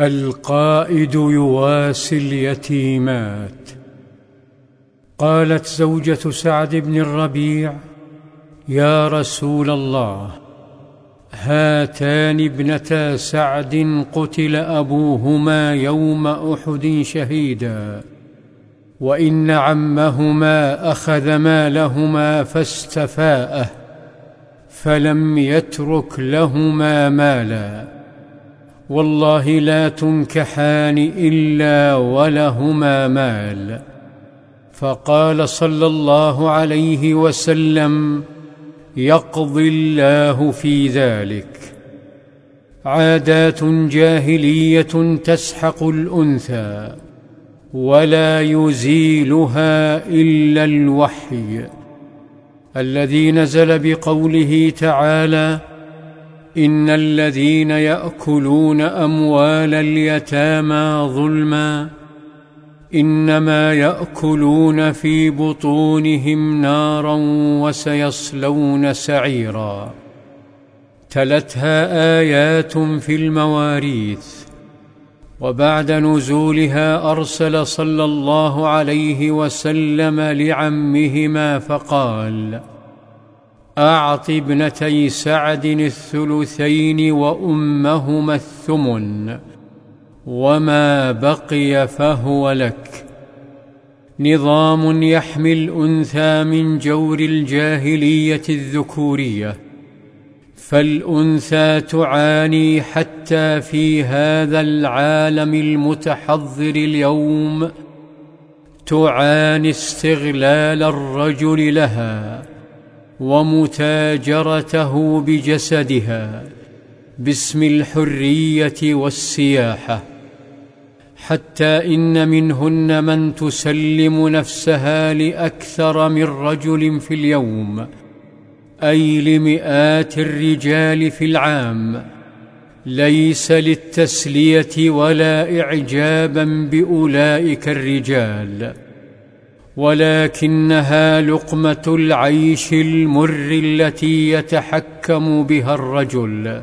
القائد يواسي اليتيمات. قالت زوجة سعد بن الربيع يا رسول الله هاتان ابنتا سعد قتل أبوهما يوم أحد شهيدا وإن عمهما أخذ مالهما فاستفاءه فلم يترك لهما مالا. والله لا تنكحان إلا ولهما مال. فقال صلى الله عليه وسلم يقضي الله في ذلك. عادات جاهلية تسحق الأنثى ولا يزيلها إلا الوحي. الذي نزل بقوله تعالى إن الذين يأكلون أموال اليتامى ظلما إنما يأكلون في بطونهم نارا وسيصلون سعيرا تلتها آيات في المواريث وبعد نزولها أرسل صلى الله عليه وسلم لعمهما فقال أعط ابنتي سعد الثلثين وأمهما الثمن وما بقي فهو لك. نظام يحمي الأنثى من جور الجاهلية الذكورية فالأنثى تعاني حتى في هذا العالم المتحضر اليوم تعاني استغلال الرجل لها. ومتاجرته بجسدها باسم الحرية والسياحة حتى إن منهن من تسلم نفسها لأكثر من رجل في اليوم أي لمئات الرجال في العام. ليس للتسلية ولا اعجابا بأولئك الرجال. ولكنها لقمة العيش المر التي يتحكم بها الرجل.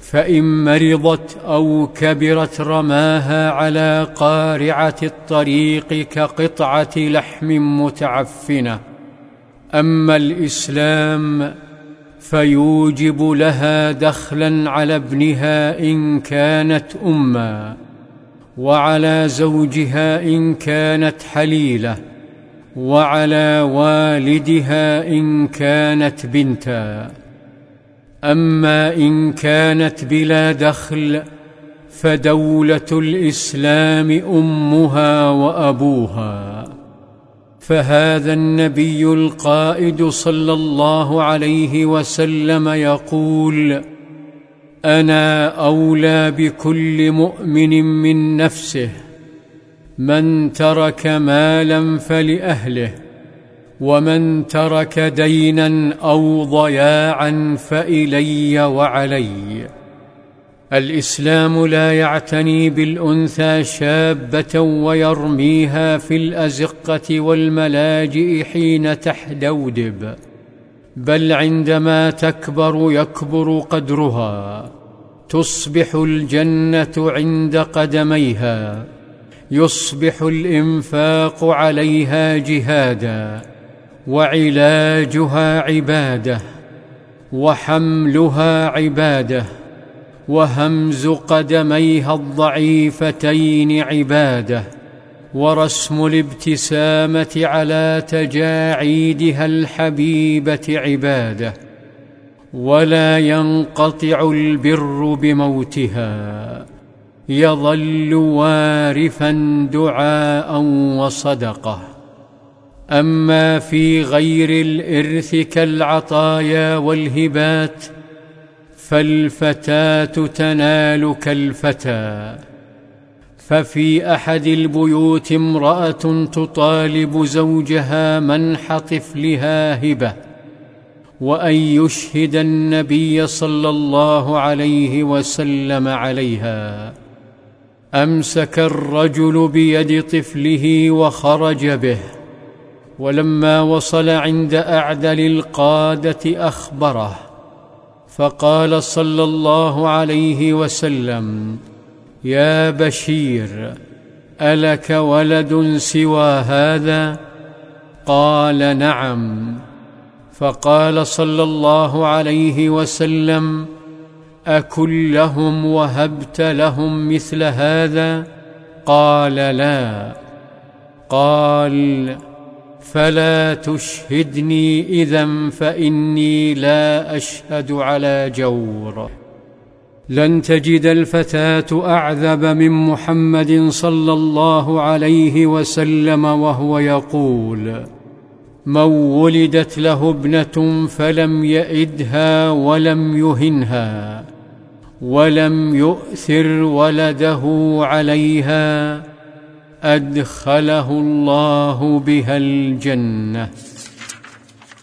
فإن مرضت أو كبرت رماها على قارعة الطريق كقطعة لحم متعفنة. أما الإسلام فيوجب لها دخلا على ابنها إن كانت اما وعلى زوجها إن كانت حليلة. وعلى والدها إن كانت بنتا. أما إن كانت بلا دخل فدولة الإسلام أمها وأبوها. فهذا النبي القائد صلى الله عليه وسلم يقول أنا أولى بكل مؤمن من نفسه. من ترك مالا فلأهله ومن ترك دينا أو ضياعا فإلي وعلي. الإسلام لا يعتني بالأنثى شابة ويرميها في الأزقة والملاجئ حين تحدودب بل عندما تكبر يكبر قدرها تصبح الجنة عند قدميها. يصبح الإنفاق عليها جهادا وعلاجها عبادة وحملها عبادة وهمز قدميها الضعيفتين عبادة ورسم الابتسامة على تجاعيدها الحبيبة عبادة ولا ينقطع البر بموتها يظل وارفا دعاء وصدقة. أما في غير الإرث كالعطايا والهبات فالفتاة تنال كالفتى. ففي أحد البيوت امرأة تطالب زوجها منح طفلها هبة وأن يشهد النبي صلى الله عليه وسلم عليها. أمسك الرجل بيد طفله وخرج به ولما وصل عند أعدل القادة أخبره فقال صلى الله عليه وسلم يا بشير ألك ولد سوى هذا؟ قال نعم. فقال صلى الله عليه وسلم اكن لهم وهبت لهم مثل هذا؟ قال لا. قال فلا تشهدني اذا فإني لا أشهد على جور. لن تجد الفتاة أعذب من محمد صلى الله عليه وسلم وهو يقول. من ولدت له ابنه فلم يئدها ولم يهنها ولم يؤثر ولده عليها ادخله الله بها الجنه